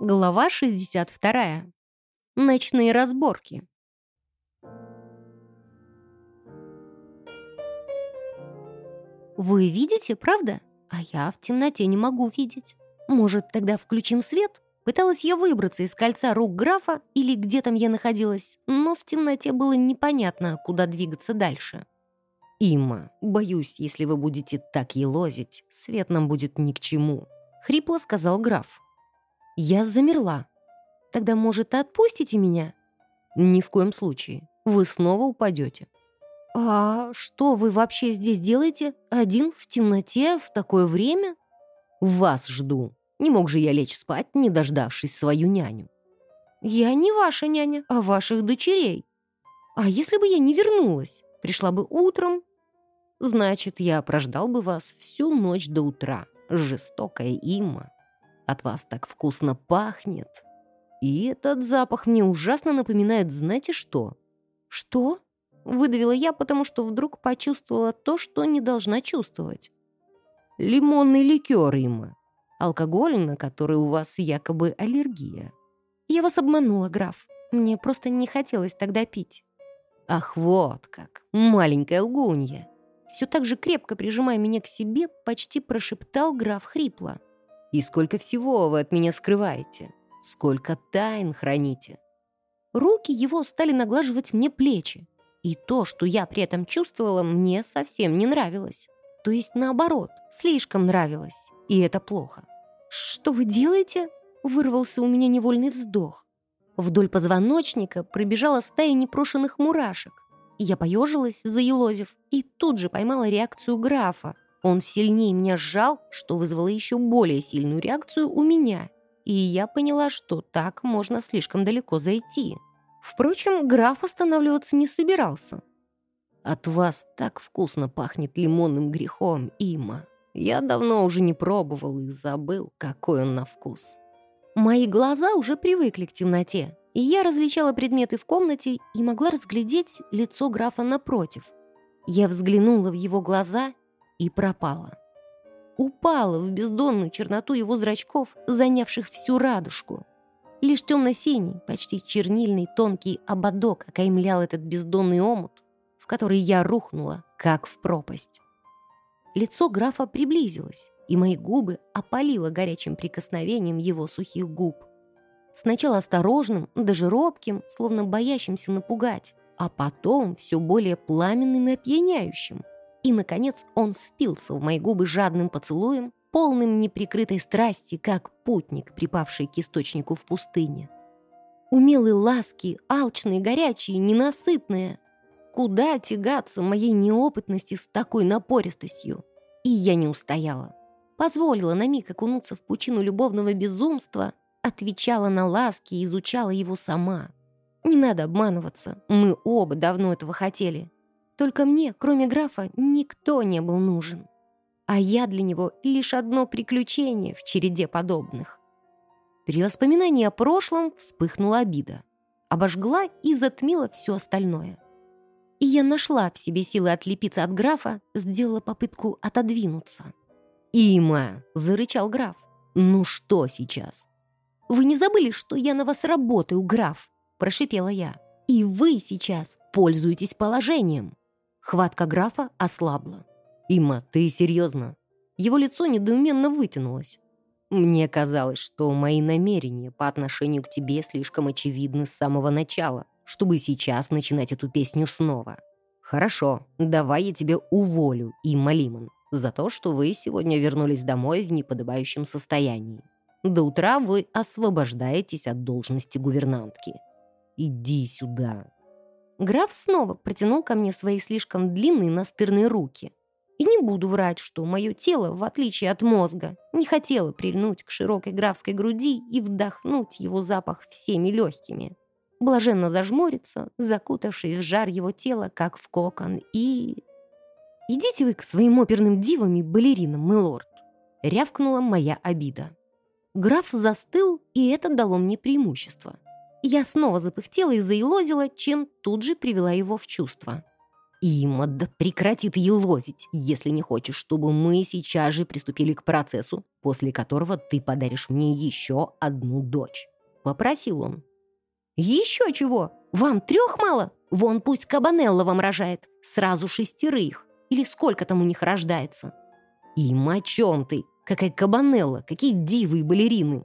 Глава 62. Ночные разборки. Вы видите, правда? А я в темноте не могу видеть. Может, тогда включим свет? Пыталась я выбраться из кольца рук графа или где там я находилась, но в темноте было непонятно, куда двигаться дальше. «Имма, боюсь, если вы будете так елозить, свет нам будет ни к чему», — хрипло сказал граф. Я замерла. «Тогда, может, отпустите меня?» «Ни в коем случае. Вы снова упадете». «А что вы вообще здесь делаете? Один в темноте в такое время?» «Вас жду. Не мог же я лечь спать, не дождавшись свою няню». «Я не ваша няня, а ваших дочерей. А если бы я не вернулась? Пришла бы утром?» «Значит, я прождал бы вас всю ночь до утра. Жестокая има». От вас так вкусно пахнет. И этот запах мне ужасно напоминает, знаете что? Что? Выдавила я, потому что вдруг почувствовала то, что не должна чувствовать. Лимонный ликер, Имма. Алкоголь, на который у вас якобы аллергия. Я вас обманула, граф. Мне просто не хотелось тогда пить. Ах, вот как, маленькая лгунья. Все так же крепко прижимая меня к себе, почти прошептал граф хрипло. И сколько всего вы от меня скрываете? Сколько тайн храните?» Руки его стали наглаживать мне плечи. И то, что я при этом чувствовала, мне совсем не нравилось. То есть наоборот, слишком нравилось. И это плохо. «Что вы делаете?» — вырвался у меня невольный вздох. Вдоль позвоночника пробежала стая непрошенных мурашек. Я поежилась, заелозив, и тут же поймала реакцию графа, он сильнее меня сжал, что вызвало еще более сильную реакцию у меня. И я поняла, что так можно слишком далеко зайти. Впрочем, граф останавливаться не собирался. «От вас так вкусно пахнет лимонным грехом, Има. Я давно уже не пробовал и забыл, какой он на вкус». Мои глаза уже привыкли к темноте, и я различала предметы в комнате и могла разглядеть лицо графа напротив. Я взглянула в его глаза и пропала. Упала в бездонную черноту его зрачков, занявших всю радужку. Лишь темно-синий, почти чернильный тонкий ободок окаймлял этот бездонный омут, в который я рухнула, как в пропасть. Лицо графа приблизилось, и мои губы опалило горячим прикосновением его сухих губ. Сначала осторожным, даже робким, словно боящимся напугать, а потом все более пламенным и опьяняющим. И, наконец, он впился в мои губы жадным поцелуем, полным неприкрытой страсти, как путник, припавший к источнику в пустыне. Умелые ласки, алчные, горячие, ненасытные. Куда тягаться моей неопытности с такой напористостью? И я не устояла. Позволила на миг окунуться в пучину любовного безумства, отвечала на ласки и изучала его сама. Не надо обманываться, мы оба давно этого хотели. Только мне, кроме графа, никто не был нужен. А я для него лишь одно приключение в череде подобных. При воспоминании о прошлом вспыхнула обида. Обожгла и затмила все остальное. И я нашла в себе силы отлепиться от графа, сделала попытку отодвинуться. «Има!» — зарычал граф. «Ну что сейчас?» «Вы не забыли, что я на вас работаю, граф?» — прошипела я. «И вы сейчас пользуетесь положением». Хватка графа ослабла. «Има, ты серьезно?» Его лицо недоуменно вытянулось. «Мне казалось, что мои намерения по отношению к тебе слишком очевидны с самого начала, чтобы сейчас начинать эту песню снова. Хорошо, давай я тебе уволю, Има Лимон, за то, что вы сегодня вернулись домой в неподобающем состоянии. До утра вы освобождаетесь от должности гувернантки. Иди сюда». Граф снова протянул ко мне свои слишком длинные настырные руки. И не буду врать, что мое тело, в отличие от мозга, не хотело прильнуть к широкой графской груди и вдохнуть его запах всеми легкими. Блаженно зажмуриться, закутавшись в жар его тела, как в кокон, и... «Идите вы к своим оперным дивам и балеринам, милорд!» — рявкнула моя обида. Граф застыл, и это дало мне преимущество — я снова запыхтела и заилозила, чем тут же привела его в чувство. Има, да прекратит елозить, если не хочешь, чтобы мы сейчас же приступили к процессу, после которого ты подаришь мне еще одну дочь. Попросил он. Еще чего? Вам трех мало? Вон пусть Кабанелла вам рожает. Сразу шестерых. Или сколько там у них рождается? Им о чем ты? Какая Кабанелла? Какие дивы и балерины?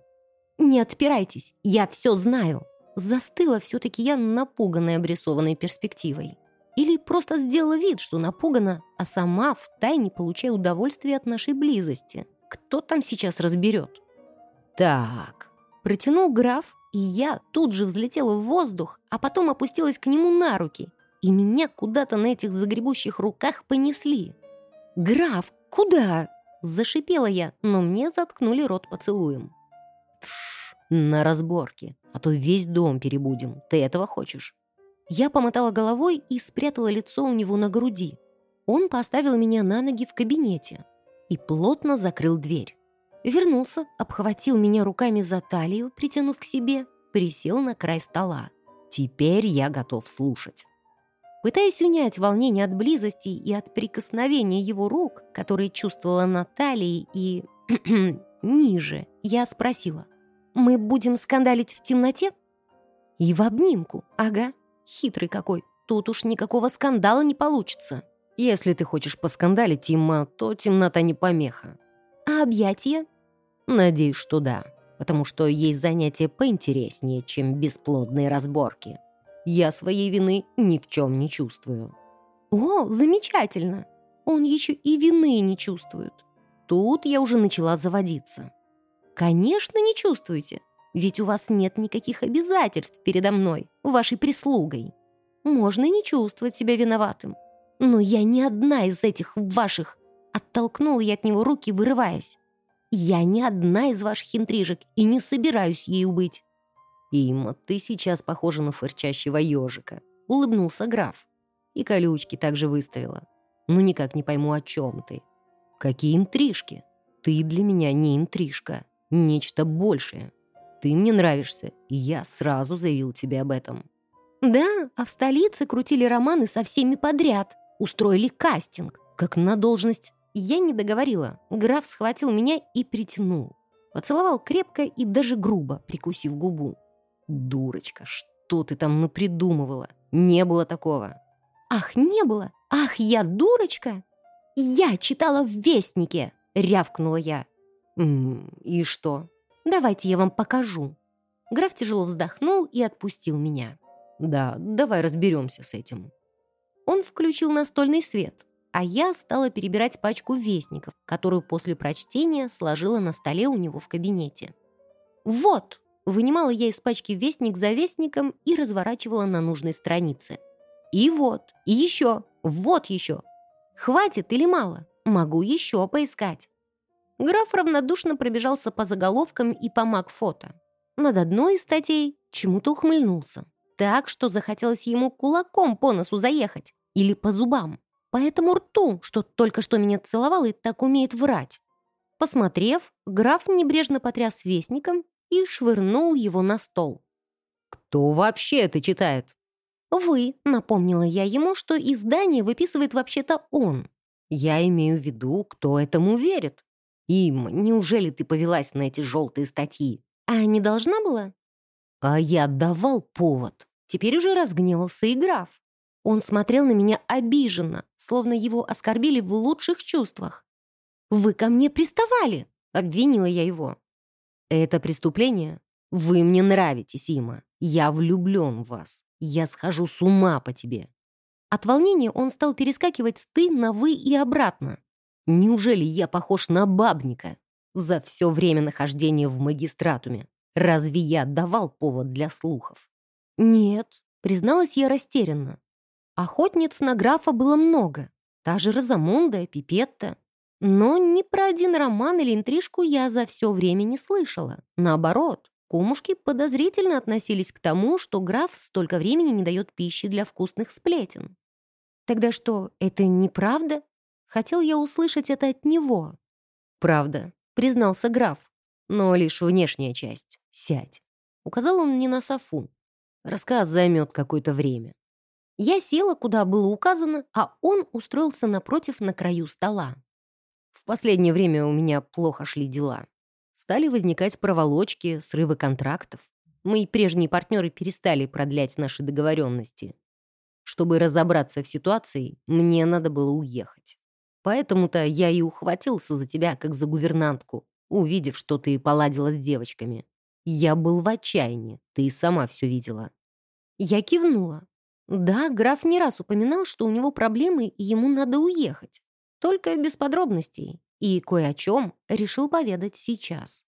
Не отпирайтесь, я все знаю. Застыла все-таки я напуганной обрисованной перспективой. Или просто сделала вид, что напугана, а сама втайне получаю удовольствие от нашей близости. Кто там сейчас разберет? Так, протянул граф, и я тут же взлетела в воздух, а потом опустилась к нему на руки, и меня куда-то на этих загребущих руках понесли. «Граф, куда?» – зашипела я, но мне заткнули рот поцелуем. «Тш, на разборке, а то весь дом перебудем. Ты этого хочешь?» Я помотала головой и спрятала лицо у него на груди. Он поставил меня на ноги в кабинете и плотно закрыл дверь. Вернулся, обхватил меня руками за талию, притянув к себе, присел на край стола. Теперь я готов слушать. Пытаясь унять волнение от близости и от прикосновения его рук, которые чувствовала на талии и... ниже, я спросила. «Мы будем скандалить в темноте?» «И в обнимку, ага. Хитрый какой. Тут уж никакого скандала не получится. Если ты хочешь поскандалить, Тима, то темнота не помеха. А объятия? Надеюсь, что да, потому что есть занятия поинтереснее, чем бесплодные разборки. Я своей вины ни в чем не чувствую. О, замечательно! Он еще и вины не чувствует. Тут я уже начала заводиться. Конечно, не чувствуете, ведь у вас нет никаких обязательств передо мной, вашей прислугой. Можно не чувствовать себя виноватым. Но я не одна из этих ваших. Оттолкнула я от него руки, вырываясь. Я не одна из ваших интрижек и не собираюсь ею быть. Има, ты сейчас похожа на фырчащего ежика. Улыбнулся граф. И колючки также выставила. Ну никак не пойму, о чем ты. Какие интрижки? Ты для меня не интрижка. Нечто большее. Ты мне нравишься, и я сразу заявил тебе об этом. Да, а в столице крутили романы со всеми подряд. Устроили кастинг, как на должность. Я не договорила. Граф схватил меня и притянул. Поцеловал крепко и даже грубо, прикусив губу. «Дурочка, что ты там напридумывала? Не было такого». «Ах, не было? Ах, я дурочка?» «Я читала в Вестнике!» — рявкнула я. «М -м, «И что?» «Давайте я вам покажу». Граф тяжело вздохнул и отпустил меня. «Да, давай разберемся с этим». Он включил настольный свет, а я стала перебирать пачку вестников, которую после прочтения сложила на столе у него в кабинете. «Вот!» — вынимала я из пачки вестник за вестником и разворачивала на нужной странице. «И вот, и еще, вот еще! Хватит или мало? Могу еще поискать!» Граф равнодушно пробежался по заголовкам и по маг-фото. Над одной из статей чему-то ухмыльнулся. Так, что захотелось ему кулаком по носу заехать. Или по зубам. По этому рту, что только что меня целовал и так умеет врать. Посмотрев, граф небрежно потряс вестником и швырнул его на стол. «Кто вообще это читает?» «Вы», — напомнила я ему, что издание выписывает вообще-то он. «Я имею в виду, кто этому верит». «Им, неужели ты повелась на эти желтые статьи?» «А не должна была?» «А я давал повод». Теперь уже разгневался и граф. Он смотрел на меня обиженно, словно его оскорбили в лучших чувствах. «Вы ко мне приставали!» — обвинила я его. «Это преступление? Вы мне нравитесь, Има. Я влюблен в вас. Я схожу с ума по тебе». От волнения он стал перескакивать с «ты» на «вы» и обратно. Неужели я похож на бабника? За все время нахождения в магистратуме. Разве я давал повод для слухов? Нет, призналась я растерянно. Охотниц на графа было много. Та же Розамунда, Пипетта. Но ни про один роман или интрижку я за все время не слышала. Наоборот, кумушки подозрительно относились к тому, что граф столько времени не дает пищи для вкусных сплетен. Тогда что, это неправда? Хотел я услышать это от него. «Правда», — признался граф. «Но лишь внешняя часть. Сядь». Указал он мне на софу. Рассказ займет какое-то время. Я села, куда было указано, а он устроился напротив на краю стола. В последнее время у меня плохо шли дела. Стали возникать проволочки, срывы контрактов. Мои прежние партнеры перестали продлять наши договоренности. Чтобы разобраться в ситуации, мне надо было уехать. Поэтому-то я и ухватился за тебя, как за гувернантку, увидев, что ты поладила с девочками. Я был в отчаянии, ты сама все видела. Я кивнула. Да, граф не раз упоминал, что у него проблемы и ему надо уехать. Только без подробностей. И кое о чем решил поведать сейчас.